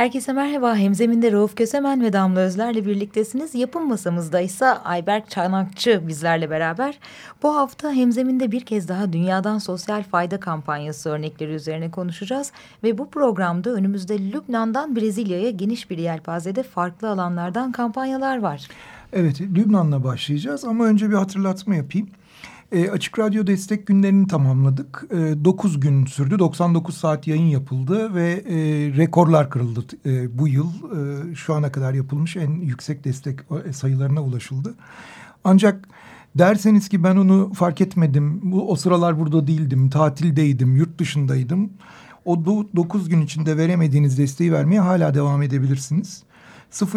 Herkese merhaba. Hemzeminde Rauf Kösemen ve Damla Özler'le birliktesiniz. Yapım masamızda ise Ayberk Çanakçı bizlerle beraber. Bu hafta Hemzeminde bir kez daha Dünyadan Sosyal Fayda kampanyası örnekleri üzerine konuşacağız. Ve bu programda önümüzde Lübnan'dan Brezilya'ya geniş bir yelpazede farklı alanlardan kampanyalar var. Evet, Lübnan'la başlayacağız ama önce bir hatırlatma yapayım. E, Açık Radyo destek günlerini tamamladık. E, 9 gün sürdü. 99 saat yayın yapıldı ve e, rekorlar kırıldı e, bu yıl. E, şu ana kadar yapılmış en yüksek destek e, sayılarına ulaşıldı. Ancak derseniz ki ben onu fark etmedim. Bu, o sıralar burada değildim, tatildeydim, yurt dışındaydım. O 9 gün içinde veremediğiniz desteği vermeye hala devam edebilirsiniz.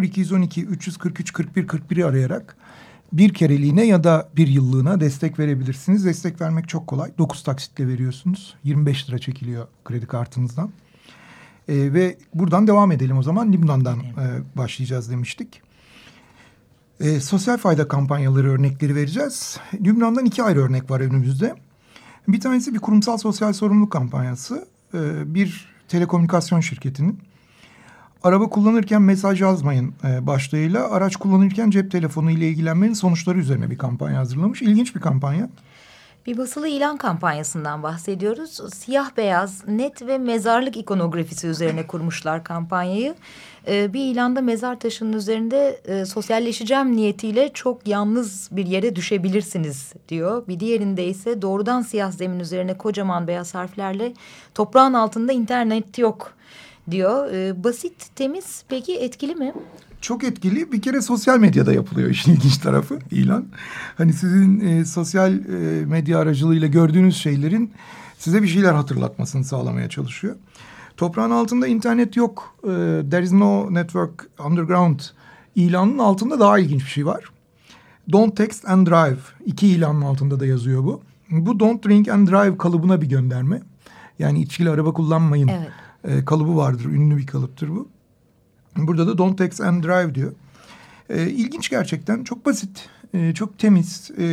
0212 343 41 41'i arayarak bir kereliğine ya da bir yıllığına destek verebilirsiniz. Destek vermek çok kolay. Dokuz taksitle veriyorsunuz. 25 lira çekiliyor kredi kartınızdan. E, ve buradan devam edelim o zaman. Lübnan'dan e, başlayacağız demiştik. E, sosyal fayda kampanyaları örnekleri vereceğiz. Lübnan'dan iki ayrı örnek var önümüzde. Bir tanesi bir kurumsal sosyal sorumluluk kampanyası. E, bir telekomünikasyon şirketinin Araba kullanırken mesaj yazmayın e, başlığıyla araç kullanırken cep telefonu ile ilgilenmenin sonuçları üzerine bir kampanya hazırlamış. İlginç bir kampanya. Bir basılı ilan kampanyasından bahsediyoruz. Siyah beyaz, net ve mezarlık ikonografisi üzerine kurmuşlar kampanyayı. Ee, bir ilanda mezar taşının üzerinde e, sosyalleşeceğim niyetiyle çok yalnız bir yere düşebilirsiniz diyor. Bir diğerinde ise doğrudan siyah zemin üzerine kocaman beyaz harflerle toprağın altında internet yok diyor. E, basit, temiz peki etkili mi? Çok etkili. Bir kere sosyal medyada yapılıyor işin ilginç tarafı ilan. Hani sizin e, sosyal e, medya aracılığıyla gördüğünüz şeylerin size bir şeyler hatırlatmasını sağlamaya çalışıyor. Toprağın altında internet yok. E, there is no network underground ilanın altında daha ilginç bir şey var. Don't text and drive. İki ilanın altında da yazıyor bu. Bu don't drink and drive kalıbına bir gönderme. Yani içkili araba kullanmayın. Evet e, kalıbı vardır. Ünlü bir kalıptır bu. Burada da don't text and drive diyor. E, ilginç gerçekten. Çok basit. E, çok temiz. E,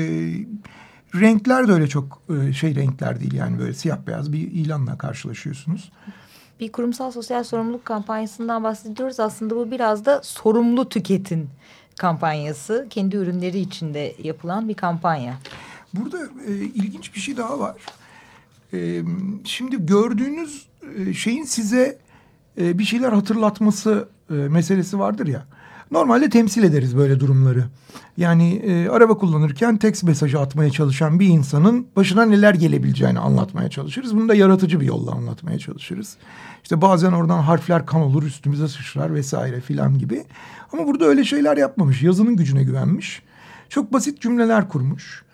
renkler de öyle çok e, şey renkler değil. Yani böyle siyah beyaz bir ilanla karşılaşıyorsunuz. Bir kurumsal sosyal sorumluluk kampanyasından bahsediyoruz. Aslında bu biraz da sorumlu tüketin kampanyası. Kendi ürünleri içinde yapılan bir kampanya. Burada e, ilginç bir şey daha var. Şimdi gördüğünüz şeyin size bir şeyler hatırlatması meselesi vardır ya. Normalde temsil ederiz böyle durumları. Yani e, araba kullanırken text mesajı atmaya çalışan bir insanın başına neler gelebileceğini anlatmaya çalışırız. Bunu da yaratıcı bir yolla anlatmaya çalışırız. İşte bazen oradan harfler kan olur üstümüze sıçrar vesaire filan gibi. Ama burada öyle şeyler yapmamış. Yazının gücüne güvenmiş. Çok basit cümleler kurmuş.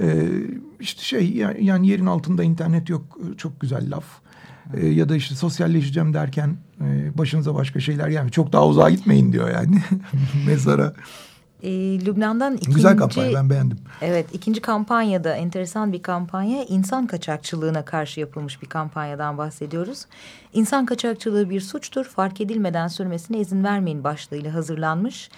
Ee, işte şey yani yerin altında internet yok çok güzel laf e, ya da işte sosyalleşeceğim derken e, başınıza başka şeyler yani çok daha uzağa gitmeyin diyor yani mezara. E, Lübnan'dan ikinci... Güzel kampanya ben beğendim. Evet ikinci kampanyada enteresan bir kampanya insan kaçakçılığına karşı yapılmış bir kampanyadan bahsediyoruz. İnsan kaçakçılığı bir suçtur fark edilmeden sürmesine izin vermeyin başlığıyla hazırlanmış.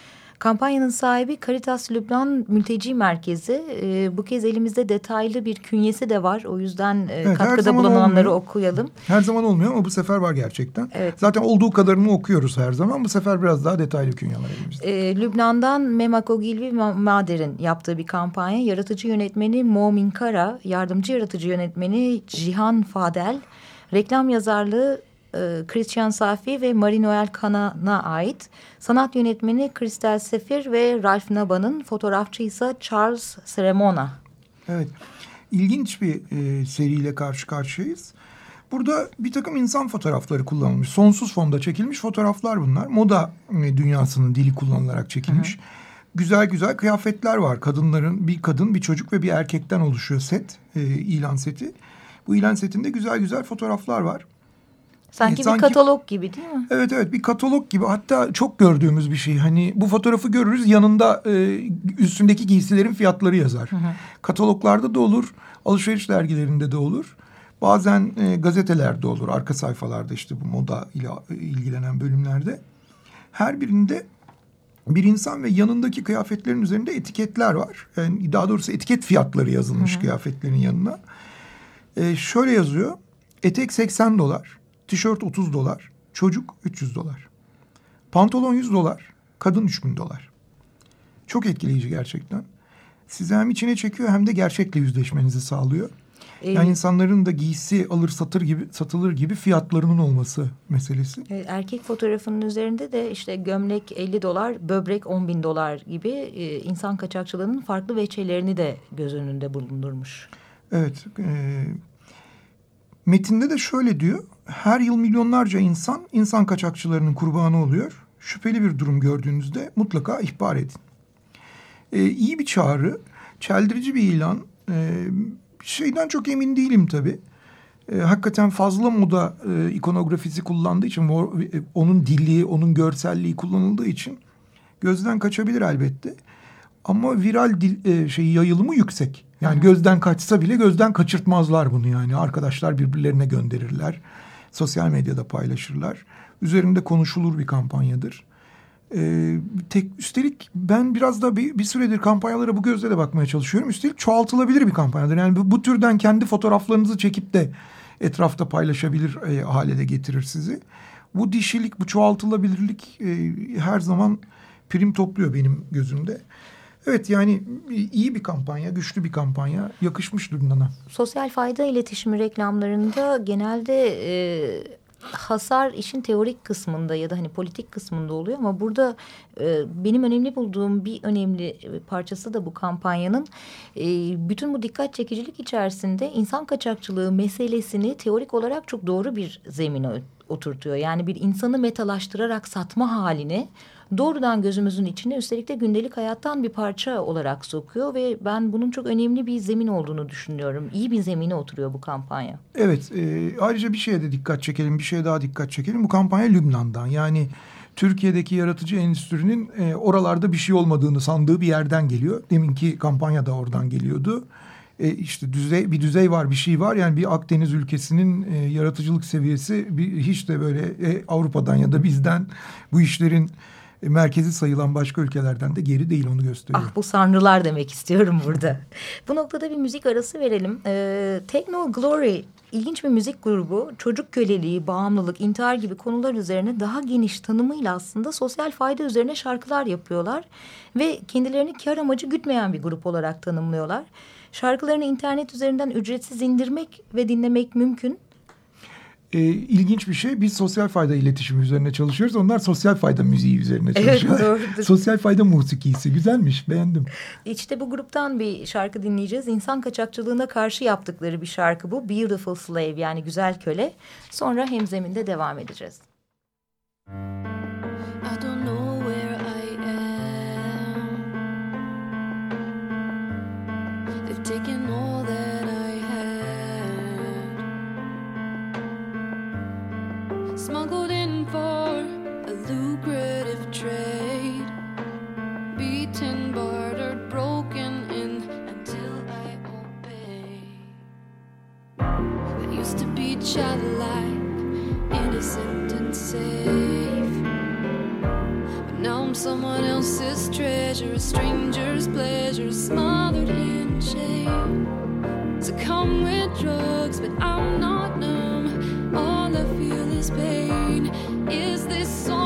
Kampanyanın sahibi Caritas Lübnan Mülteci Merkezi. E, bu kez elimizde detaylı bir künyesi de var. O yüzden e, evet, katkıda bulunanları olmuyor. okuyalım. Her zaman olmuyor ama bu sefer var gerçekten. Evet. Zaten olduğu kadarını okuyoruz her zaman. Bu sefer biraz daha detaylı künyeler elimizde. E, Lübnan'dan Memak Ogilvi Mader'in yaptığı bir kampanya. Yaratıcı yönetmeni Momin Kara, yardımcı yaratıcı yönetmeni Cihan Fadel, reklam yazarlığı e, Christian Safi ve Marie Noel Kanan'a ait. Sanat yönetmeni Kristel Sefir ve Ralph Naba'nın fotoğrafçı ise Charles Seremona. Evet, ilginç bir e, seriyle karşı karşıyayız. Burada bir takım insan fotoğrafları kullanılmış. Sonsuz fonda çekilmiş fotoğraflar bunlar. Moda e, dünyasının dili kullanılarak çekilmiş. Hı hı. güzel güzel kıyafetler var. Kadınların bir kadın, bir çocuk ve bir erkekten oluşuyor set, e, ilan seti. Bu ilan setinde güzel güzel fotoğraflar var. Sanki, e, sanki bir katalog gibi değil mi? Evet evet bir katalog gibi hatta çok gördüğümüz bir şey. Hani bu fotoğrafı görürüz yanında e, üstündeki giysilerin fiyatları yazar. Hı hı. Kataloglarda da olur, alışveriş dergilerinde de olur. Bazen e, gazetelerde olur, arka sayfalarda işte bu moda ile ilgilenen bölümlerde. Her birinde bir insan ve yanındaki kıyafetlerin üzerinde etiketler var. Yani daha doğrusu etiket fiyatları yazılmış hı hı. kıyafetlerin yanına. E, şöyle yazıyor. Etek 80 dolar, tişört 30 dolar, çocuk 300 dolar. Pantolon 100 dolar, kadın 3000 dolar. Çok etkileyici gerçekten. Sizi hem içine çekiyor hem de gerçekle yüzleşmenizi sağlıyor. Yani insanların da giysi alır satır gibi satılır gibi fiyatlarının olması meselesi. Erkek fotoğrafının üzerinde de işte gömlek 50 dolar, böbrek 10 bin dolar gibi e, insan kaçakçılığının farklı veçelerini de göz önünde bulundurmuş. Evet. E, metinde de şöyle diyor. Her yıl milyonlarca insan insan kaçakçılarının kurbanı oluyor. Şüpheli bir durum gördüğünüzde mutlaka ihbar edin. E, iyi bir çağrı, çeldirici bir ilan. E, şeyden çok emin değilim tabii. E, hakikaten fazla moda e, ikonografisi kullandığı için e, onun dili, onun görselliği kullanıldığı için gözden kaçabilir elbette. Ama viral dil e, şeyi yayılımı yüksek. Yani gözden kaçsa bile gözden kaçırtmazlar bunu yani. Arkadaşlar birbirlerine gönderirler. Sosyal medyada paylaşırlar. Üzerinde konuşulur bir kampanyadır. Ee, tek, üstelik ben biraz da bir, bir süredir kampanyalara bu gözle de bakmaya çalışıyorum. Üstelik çoğaltılabilir bir kampanyadır. Yani bu, bu türden kendi fotoğraflarınızı çekip de etrafta paylaşabilir e, hale de getirir sizi. Bu dişilik, bu çoğaltılabilirlik e, her zaman prim topluyor benim gözümde. Evet yani iyi bir kampanya, güçlü bir kampanya yakışmış Lübnan'a. Sosyal fayda iletişimi reklamlarında genelde e, hasar işin teorik kısmında ya da hani politik kısmında oluyor ama burada e, benim önemli bulduğum bir önemli e, parçası da bu kampanyanın e, bütün bu dikkat çekicilik içerisinde insan kaçakçılığı meselesini teorik olarak çok doğru bir zemine oturtuyor. Yani bir insanı metalaştırarak satma halini doğrudan gözümüzün içine üstelik de gündelik hayattan bir parça olarak sokuyor ve ben bunun çok önemli bir zemin olduğunu düşünüyorum. İyi bir zemine oturuyor bu kampanya. Evet e, ayrıca bir şeye de dikkat çekelim bir şeye daha dikkat çekelim. Bu kampanya Lübnan'dan yani Türkiye'deki yaratıcı endüstrinin e, oralarda bir şey olmadığını sandığı bir yerden geliyor. Deminki kampanya da oradan geliyordu. E, işte düzey bir düzey var bir şey var. Yani bir Akdeniz ülkesinin e, yaratıcılık seviyesi bir, hiç de böyle e, Avrupa'dan ya da bizden bu işlerin e, merkezi sayılan başka ülkelerden de geri değil onu gösteriyor. Ah bu sanrılar demek istiyorum burada. bu noktada bir müzik arası verelim. Ee, Techno Glory ilginç bir müzik grubu çocuk köleliği, bağımlılık, intihar gibi konular üzerine daha geniş tanımıyla aslında sosyal fayda üzerine şarkılar yapıyorlar. Ve kendilerini kar amacı gütmeyen bir grup olarak tanımlıyorlar. Şarkılarını internet üzerinden ücretsiz indirmek ve dinlemek mümkün e, ilginç bir şey. Biz sosyal fayda iletişimi üzerine çalışıyoruz. Onlar sosyal fayda müziği üzerine çalışıyorlar. Evet doğrudur. sosyal fayda musikisi. Güzelmiş beğendim. İşte bu gruptan bir şarkı dinleyeceğiz. İnsan kaçakçılığına karşı yaptıkları bir şarkı bu. Beautiful Slave yani güzel köle. Sonra hemzeminde devam edeceğiz. I for a lucrative trade. Beaten, bartered, broken in until I obey. I used to be childlike, innocent and safe. But now I'm someone else's treasure, a stranger's pleasure, smothered in shame. So come with drugs, but I'm not numb. All I feel is pain. Is this all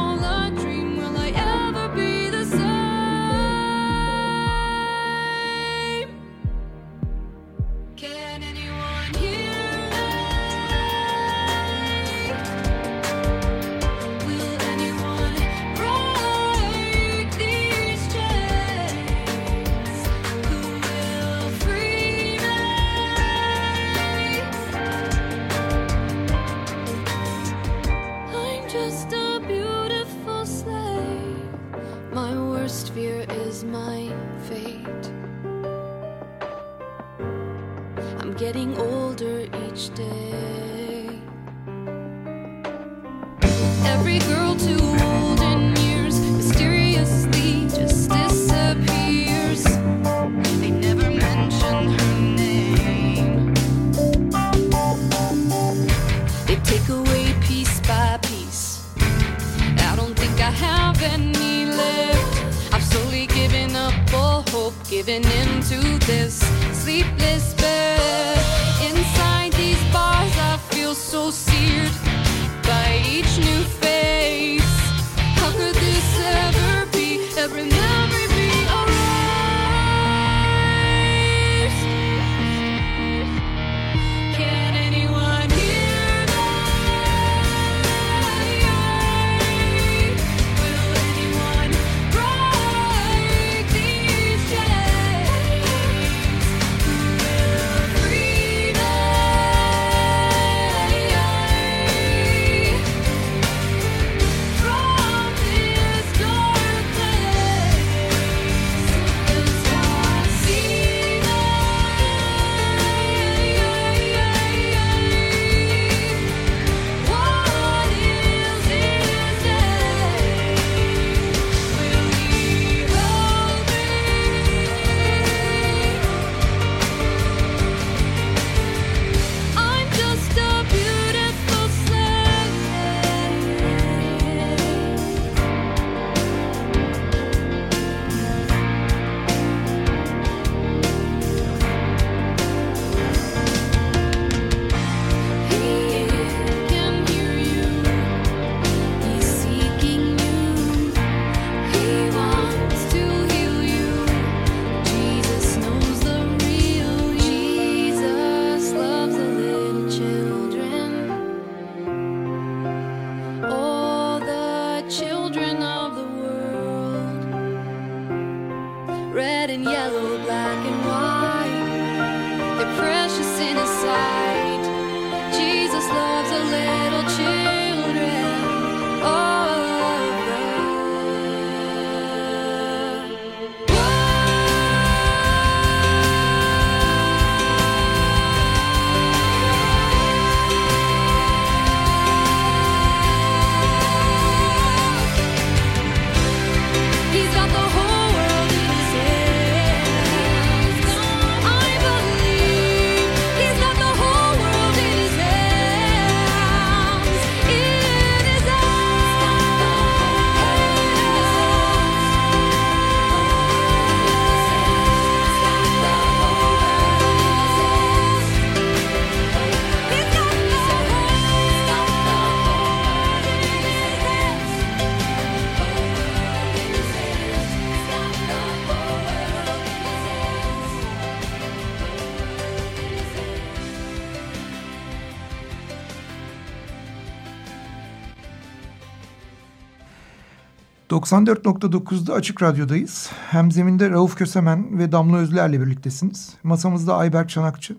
...94.9'da Açık Radyo'dayız. Hemzeminde Rauf Kösemen ve Damla Özler'le birliktesiniz. Masamızda Ayberk Çanakçı.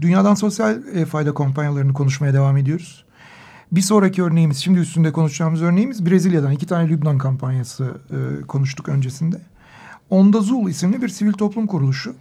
Dünyadan sosyal e, fayda kampanyalarını konuşmaya devam ediyoruz. Bir sonraki örneğimiz, şimdi üstünde konuşacağımız örneğimiz Brezilya'dan iki tane Lübnan kampanyası e, konuştuk öncesinde. Onda Zul isimli bir sivil toplum kuruluşu.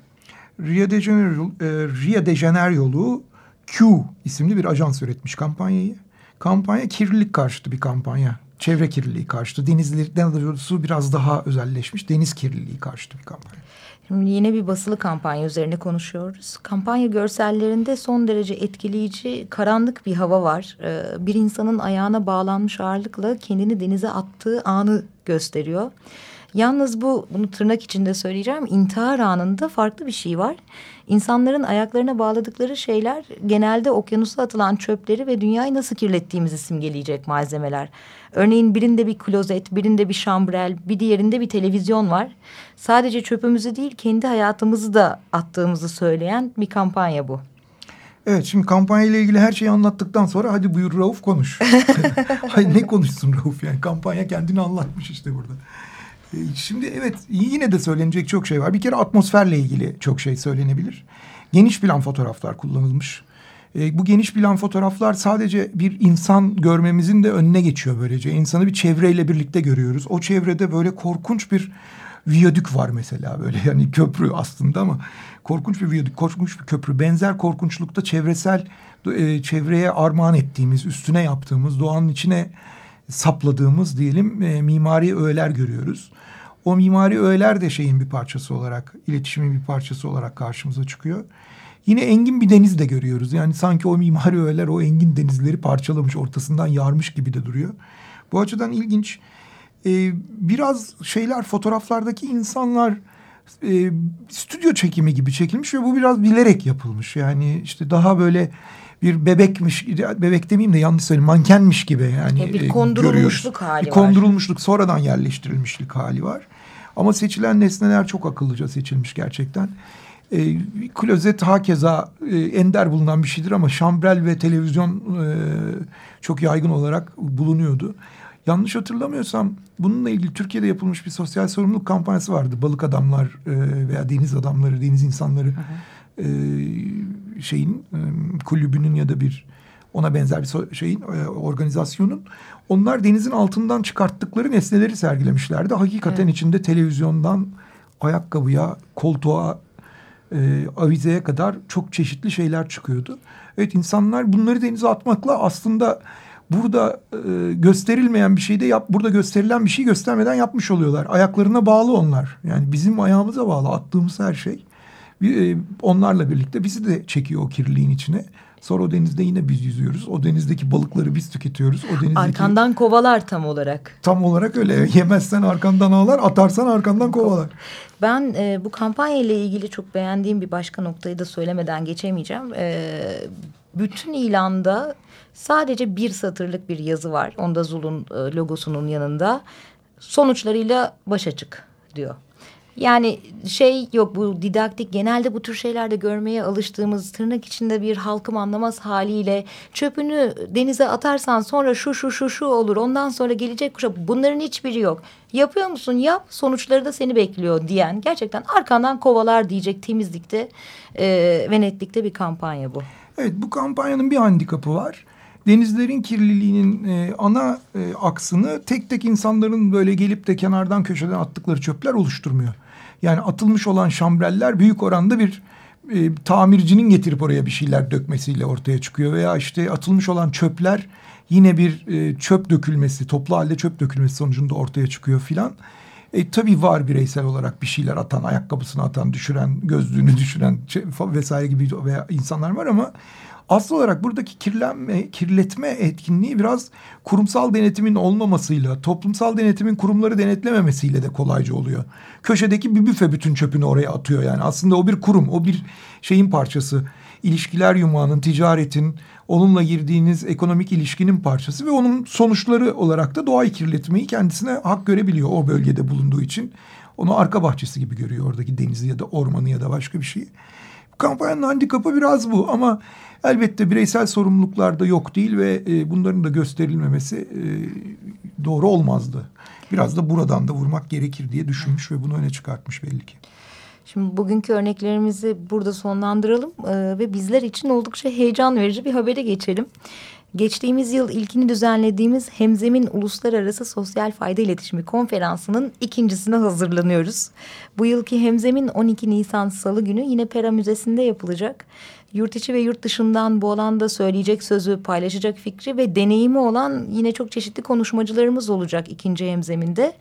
Rio de Janeiro, e, Rio de Janeiro'lu Q isimli bir ajans üretmiş kampanyayı. Kampanya kirlilik karşıtı bir kampanya. Çevre kirliliği karşıtı. Denizlerden doğrusu biraz daha özelleşmiş. Deniz kirliliği karşıtı bir kampanya. Şimdi yine bir basılı kampanya üzerine konuşuyoruz. Kampanya görsellerinde son derece etkileyici, karanlık bir hava var. Ee, bir insanın ayağına bağlanmış ağırlıkla kendini denize attığı anı gösteriyor. Yalnız bu, bunu tırnak içinde söyleyeceğim, intihar anında farklı bir şey var. İnsanların ayaklarına bağladıkları şeyler genelde okyanusa atılan çöpleri ve dünyayı nasıl kirlettiğimizi simgeleyecek malzemeler. Örneğin birinde bir klozet, birinde bir şambrel, bir diğerinde bir televizyon var. Sadece çöpümüzü değil kendi hayatımızı da attığımızı söyleyen bir kampanya bu. Evet şimdi kampanya ile ilgili her şeyi anlattıktan sonra hadi buyur Rauf konuş. Hayır ne konuşsun Rauf yani kampanya kendini anlatmış işte burada. Ee, Şimdi evet yine de söylenecek çok şey var. Bir kere atmosferle ilgili çok şey söylenebilir. Geniş plan fotoğraflar kullanılmış. Ee, bu geniş plan fotoğraflar sadece bir insan görmemizin de önüne geçiyor böylece. İnsanı bir çevreyle birlikte görüyoruz. O çevrede böyle korkunç bir viyadük var mesela böyle yani köprü aslında ama korkunç bir viyadük, korkunç bir köprü. Benzer korkunçlukta çevresel e, çevreye armağan ettiğimiz, üstüne yaptığımız, doğanın içine sapladığımız diyelim e, mimari öğeler görüyoruz. O mimari öğeler de şeyin bir parçası olarak, iletişimin bir parçası olarak karşımıza çıkıyor. Yine engin bir deniz de görüyoruz. Yani sanki o mimari öğeler o engin denizleri parçalamış, ortasından yarmış gibi de duruyor. Bu açıdan ilginç. Ee, biraz şeyler, fotoğraflardaki insanlar e, stüdyo çekimi gibi çekilmiş ve bu biraz bilerek yapılmış. Yani işte daha böyle bir bebekmiş, bebek demeyeyim de yanlış söyleyeyim, mankenmiş gibi yani. Ya bir kondurulmuşluk hali bir Kondurulmuşluk, sonradan yerleştirilmişlik hali var. Ama seçilen nesneler çok akıllıca seçilmiş gerçekten. E, klozet hakeza e, ender bulunan bir şeydir ama şambrel ve televizyon e, çok yaygın olarak bulunuyordu. Yanlış hatırlamıyorsam bununla ilgili Türkiye'de yapılmış bir sosyal sorumluluk kampanyası vardı. Balık adamlar e, veya deniz adamları, deniz insanları e, şeyin e, kulübünün ya da bir ona benzer bir şeyin e, organizasyonun onlar denizin altından çıkarttıkları nesneleri sergilemişlerdi. Hakikaten evet. içinde televizyondan ayakkabıya, koltuğa, e, avizeye kadar çok çeşitli şeyler çıkıyordu. Evet insanlar bunları denize atmakla aslında burada e, gösterilmeyen bir şeyde yap, burada gösterilen bir şey göstermeden yapmış oluyorlar. Ayaklarına bağlı onlar. Yani bizim ayağımıza bağlı attığımız her şey. E, onlarla birlikte bizi de çekiyor o kirliliğin içine. Sonra o denizde yine biz yüzüyoruz. O denizdeki balıkları biz tüketiyoruz. O denizdeki... Arkandan kovalar tam olarak. Tam olarak öyle. Yemezsen arkandan ağlar, atarsan arkandan kovalar. Ben e, bu kampanya ile ilgili çok beğendiğim bir başka noktayı da söylemeden geçemeyeceğim. E, bütün ilanda sadece bir satırlık bir yazı var. Onda Zul'un e, logosunun yanında. Sonuçlarıyla başa çık diyor. Yani şey yok bu didaktik genelde bu tür şeylerde görmeye alıştığımız tırnak içinde bir halkım anlamaz haliyle çöpünü denize atarsan sonra şu şu şu şu olur ondan sonra gelecek kuşak bunların hiçbiri yok. Yapıyor musun yap sonuçları da seni bekliyor diyen gerçekten arkandan kovalar diyecek temizlikte e, ve netlikte bir kampanya bu. Evet bu kampanyanın bir handikapı var denizlerin kirliliğinin e, ana e, aksını tek tek insanların böyle gelip de kenardan köşeden attıkları çöpler oluşturmuyor. Yani atılmış olan şambreller büyük oranda bir e, tamircinin getirip oraya bir şeyler dökmesiyle ortaya çıkıyor. Veya işte atılmış olan çöpler yine bir e, çöp dökülmesi, toplu halde çöp dökülmesi sonucunda ortaya çıkıyor filan. E, tabii var bireysel olarak bir şeyler atan, ayakkabısını atan, düşüren, gözlüğünü düşüren vesaire gibi veya insanlar var ama Asıl olarak buradaki kirlenme, kirletme etkinliği biraz kurumsal denetimin olmamasıyla, toplumsal denetimin kurumları denetlememesiyle de kolayca oluyor. Köşedeki bir büfe bütün çöpünü oraya atıyor yani. Aslında o bir kurum, o bir şeyin parçası. İlişkiler yumağının, ticaretin, onunla girdiğiniz ekonomik ilişkinin parçası ve onun sonuçları olarak da doğayı kirletmeyi kendisine hak görebiliyor o bölgede bulunduğu için. Onu arka bahçesi gibi görüyor oradaki denizi ya da ormanı ya da başka bir şeyi. Kampanyanın handikapı biraz bu ama elbette bireysel sorumluluklar da yok değil ve e, bunların da gösterilmemesi e, doğru olmazdı. Biraz da buradan da vurmak gerekir diye düşünmüş ve bunu öne çıkartmış belli ki. Şimdi bugünkü örneklerimizi burada sonlandıralım e, ve bizler için oldukça heyecan verici bir habere geçelim. Geçtiğimiz yıl ilkini düzenlediğimiz Hemzemin Uluslararası Sosyal Fayda İletişimi Konferansı'nın ikincisine hazırlanıyoruz. Bu yılki Hemzemin 12 Nisan Salı günü yine Pera Müzesi'nde yapılacak. Yurt içi ve yurt dışından bu alanda söyleyecek sözü, paylaşacak fikri ve deneyimi olan yine çok çeşitli konuşmacılarımız olacak ikinci hemzeminde.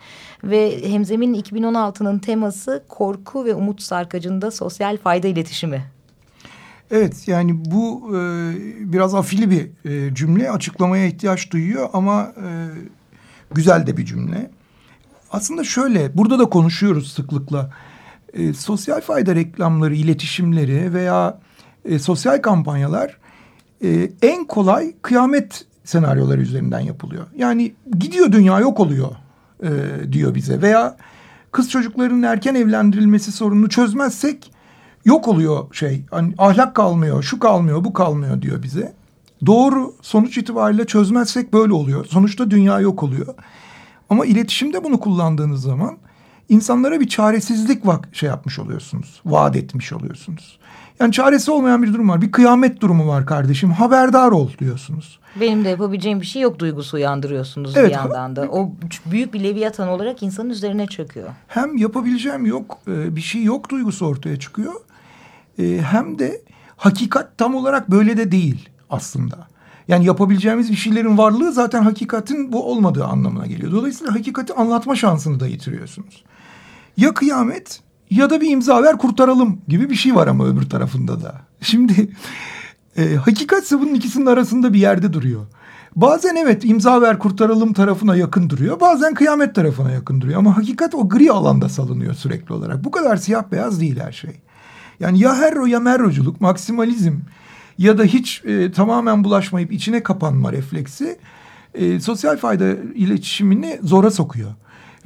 Ve hemzemin 2016'nın teması korku ve umut sarkacında sosyal fayda iletişimi Evet yani bu e, biraz afili bir e, cümle açıklamaya ihtiyaç duyuyor ama e, güzel de bir cümle. Aslında şöyle burada da konuşuyoruz sıklıkla. E, sosyal fayda reklamları, iletişimleri veya e, sosyal kampanyalar e, en kolay kıyamet senaryoları üzerinden yapılıyor. Yani gidiyor dünya yok oluyor e, diyor bize veya kız çocuklarının erken evlendirilmesi sorununu çözmezsek yok oluyor şey. Hani ahlak kalmıyor, şu kalmıyor, bu kalmıyor diyor bize. Doğru sonuç itibariyle çözmezsek böyle oluyor. Sonuçta dünya yok oluyor. Ama iletişimde bunu kullandığınız zaman insanlara bir çaresizlik vak şey yapmış oluyorsunuz. Vaat etmiş oluyorsunuz. Yani çaresi olmayan bir durum var. Bir kıyamet durumu var kardeşim. Haberdar ol diyorsunuz. Benim de yapabileceğim bir şey yok duygusu uyandırıyorsunuz Evet. bir yandan da. O büyük bir leviyatan olarak insanın üzerine çöküyor. Hem yapabileceğim yok, e, bir şey yok duygusu ortaya çıkıyor. E, Hem de hakikat tam olarak böyle de değil aslında. Yani yapabileceğimiz bir şeylerin varlığı zaten hakikatin bu olmadığı anlamına geliyor. Dolayısıyla hakikati anlatma şansını da yitiriyorsunuz. Ya kıyamet ya da bir imza ver kurtaralım gibi bir şey var ama öbür tarafında da. Şimdi e, hakikatse bunun ikisinin arasında bir yerde duruyor. Bazen evet imza ver kurtaralım tarafına yakın duruyor. Bazen kıyamet tarafına yakın duruyor. Ama hakikat o gri alanda salınıyor sürekli olarak. Bu kadar siyah beyaz değil her şey. Yani ya herro ya merroculuk, maksimalizm ya da hiç e, tamamen bulaşmayıp içine kapanma refleksi e, sosyal fayda iletişimini zora sokuyor.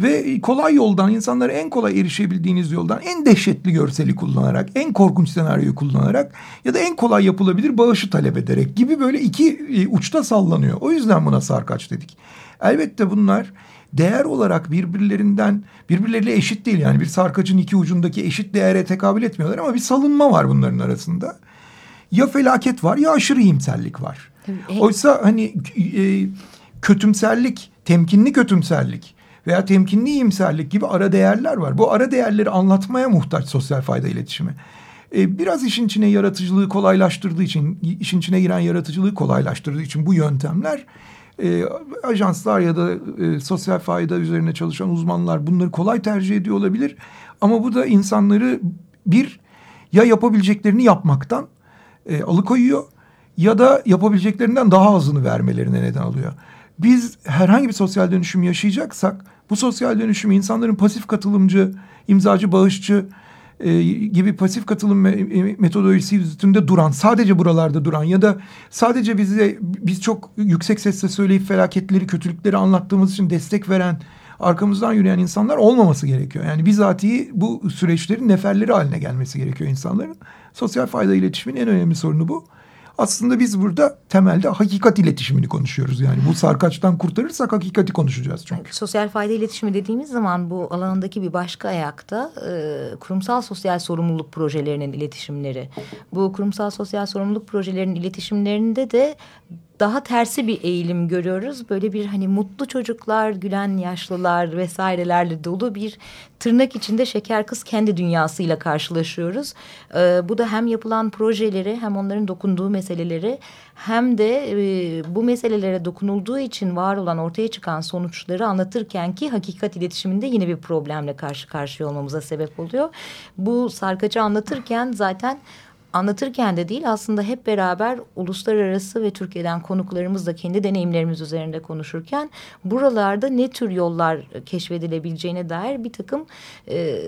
Ve kolay yoldan insanlara en kolay erişebildiğiniz yoldan en dehşetli görseli kullanarak, en korkunç senaryoyu kullanarak ya da en kolay yapılabilir bağışı talep ederek gibi böyle iki e, uçta sallanıyor. O yüzden buna sarkaç dedik. Elbette bunlar değer olarak birbirlerinden birbirleriyle eşit değil. Yani bir sarkacın iki ucundaki eşit değere tekabül etmiyorlar ama bir salınma var bunların arasında. Ya felaket var ya aşırı iyimserlik var. Tabii. Oysa hani e, kötümserlik, temkinli kötümserlik veya temkinli iyimserlik gibi ara değerler var. Bu ara değerleri anlatmaya muhtaç sosyal fayda iletişimi. E, biraz işin içine yaratıcılığı kolaylaştırdığı için, işin içine giren yaratıcılığı kolaylaştırdığı için bu yöntemler e, ajanslar ya da e, sosyal fayda üzerine çalışan uzmanlar bunları kolay tercih ediyor olabilir. Ama bu da insanları bir ya yapabileceklerini yapmaktan e, alıkoyuyor ya da yapabileceklerinden daha azını vermelerine neden oluyor. Biz herhangi bir sosyal dönüşüm yaşayacaksak bu sosyal dönüşümü insanların pasif katılımcı, imzacı, bağışçı e, gibi pasif katılım me- metodolojisi üstünde duran, sadece buralarda duran ya da sadece bize biz çok yüksek sesle söyleyip felaketleri, kötülükleri anlattığımız için destek veren, arkamızdan yürüyen insanlar olmaması gerekiyor. Yani bizatihi bu süreçlerin neferleri haline gelmesi gerekiyor insanların. Sosyal fayda iletişimin en önemli sorunu bu. Aslında biz burada temelde hakikat iletişimini konuşuyoruz. Yani bu sarkaçtan kurtarırsak hakikati konuşacağız çünkü. Sosyal fayda iletişimi dediğimiz zaman bu alanındaki bir başka ayakta e, kurumsal sosyal sorumluluk projelerinin iletişimleri. Bu kurumsal sosyal sorumluluk projelerinin iletişimlerinde de daha tersi bir eğilim görüyoruz. Böyle bir hani mutlu çocuklar, gülen yaşlılar vesairelerle dolu bir tırnak içinde şeker kız kendi dünyasıyla karşılaşıyoruz. Ee, bu da hem yapılan projeleri hem onların dokunduğu meseleleri hem de e, bu meselelere dokunulduğu için var olan ortaya çıkan sonuçları anlatırken ki hakikat iletişiminde yine bir problemle karşı karşıya olmamıza sebep oluyor. Bu sarkacı anlatırken zaten anlatırken de değil aslında hep beraber uluslararası ve Türkiye'den konuklarımızla kendi deneyimlerimiz üzerinde konuşurken buralarda ne tür yollar keşfedilebileceğine dair bir takım e,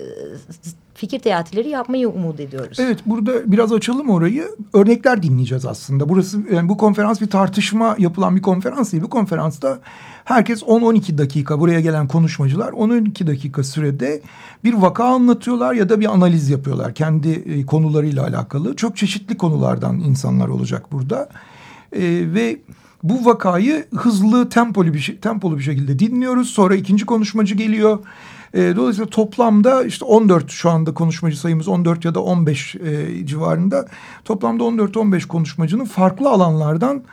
fikir teatileri yapmayı umut ediyoruz. Evet burada biraz açalım orayı. Örnekler dinleyeceğiz aslında. Burası yani bu konferans bir tartışma yapılan bir konferans değil. Bu konferansta herkes 10-12 dakika buraya gelen konuşmacılar 10-12 dakika sürede bir vaka anlatıyorlar ya da bir analiz yapıyorlar kendi e, konularıyla alakalı. Çok çeşitli konulardan insanlar olacak burada. E, ve bu vakayı hızlı tempolu bir tempolu bir şekilde dinliyoruz. Sonra ikinci konuşmacı geliyor. E, dolayısıyla toplamda işte 14 şu anda konuşmacı sayımız 14 ya da 15 e, civarında. Toplamda 14-15 konuşmacının farklı alanlardan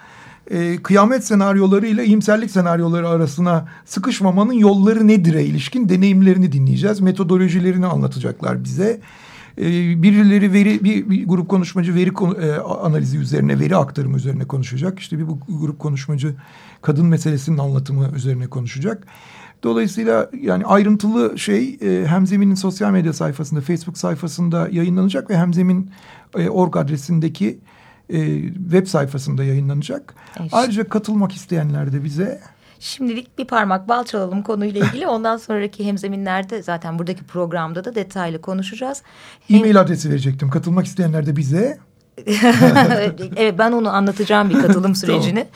e, kıyamet senaryolarıyla iyimserlik senaryoları arasına sıkışmamanın yolları nedir'e ilişkin deneyimlerini dinleyeceğiz. Metodolojilerini anlatacaklar bize. E, birileri veri bir, bir grup konuşmacı veri e, analizi üzerine veri aktarımı üzerine konuşacak. İşte bir bu grup konuşmacı kadın meselesinin anlatımı üzerine konuşacak. Dolayısıyla yani ayrıntılı şey e, Hemzemin'in sosyal medya sayfasında, Facebook sayfasında yayınlanacak ve Hemzemin e, org adresindeki e, web sayfasında yayınlanacak. Evet. Ayrıca katılmak isteyenler de bize Şimdilik bir parmak bal çalalım konuyla ilgili. Ondan sonraki hemzeminlerde zaten buradaki programda da detaylı konuşacağız. Hem- e-mail adresi verecektim. Katılmak isteyenler de bize evet ben onu anlatacağım bir katılım sürecini.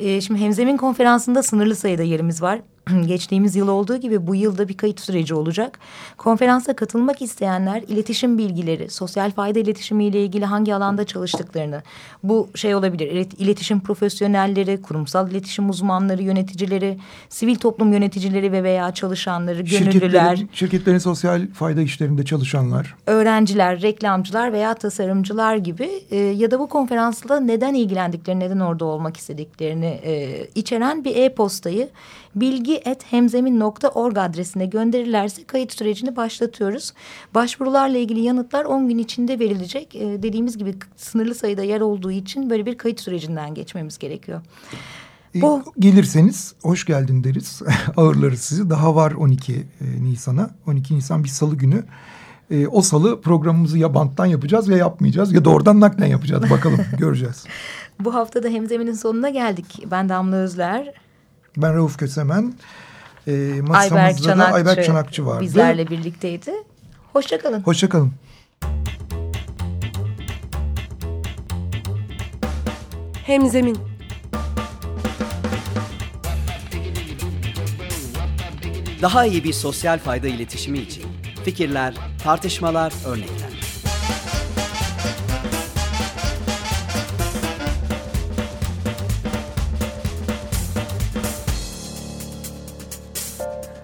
Ee, şimdi Hemzemin konferansında sınırlı sayıda yerimiz var. geçtiğimiz yıl olduğu gibi bu yılda bir kayıt süreci olacak. Konferansa katılmak isteyenler iletişim bilgileri, sosyal fayda iletişimi ile ilgili hangi alanda çalıştıklarını, bu şey olabilir iletişim profesyonelleri, kurumsal iletişim uzmanları, yöneticileri, sivil toplum yöneticileri ve veya çalışanları, gönüllüler, Şirketlerin, şirketlerin sosyal fayda işlerinde çalışanlar, öğrenciler, reklamcılar veya tasarımcılar gibi e, ya da bu konferansla neden ilgilendiklerini, neden orada olmak istediklerini e, içeren bir e-postayı bilgi.hemzemin.org adresine gönderirlerse kayıt sürecini başlatıyoruz. Başvurularla ilgili yanıtlar 10 gün içinde verilecek. E, dediğimiz gibi sınırlı sayıda yer olduğu için böyle bir kayıt sürecinden geçmemiz gerekiyor. Bu... Gelirseniz hoş geldin deriz. Ağırlarız sizi. Daha var 12 e, Nisan'a. 12 Nisan bir salı günü. E, o salı programımızı ya banttan yapacağız ya yapmayacağız. Ya da oradan naklen yapacağız. Bakalım göreceğiz. Bu hafta da Hemzemin'in sonuna geldik. Ben Damla Özler. Ben Rauf Kösemen. E, Ayberk Çanakçı, Ayberk Çanakçı vardı. Bizlerle birlikteydi. Hoşçakalın. Hoşçakalın. Hemzemin Daha iyi bir sosyal fayda iletişimi için fikirler, tartışmalar, örnekler.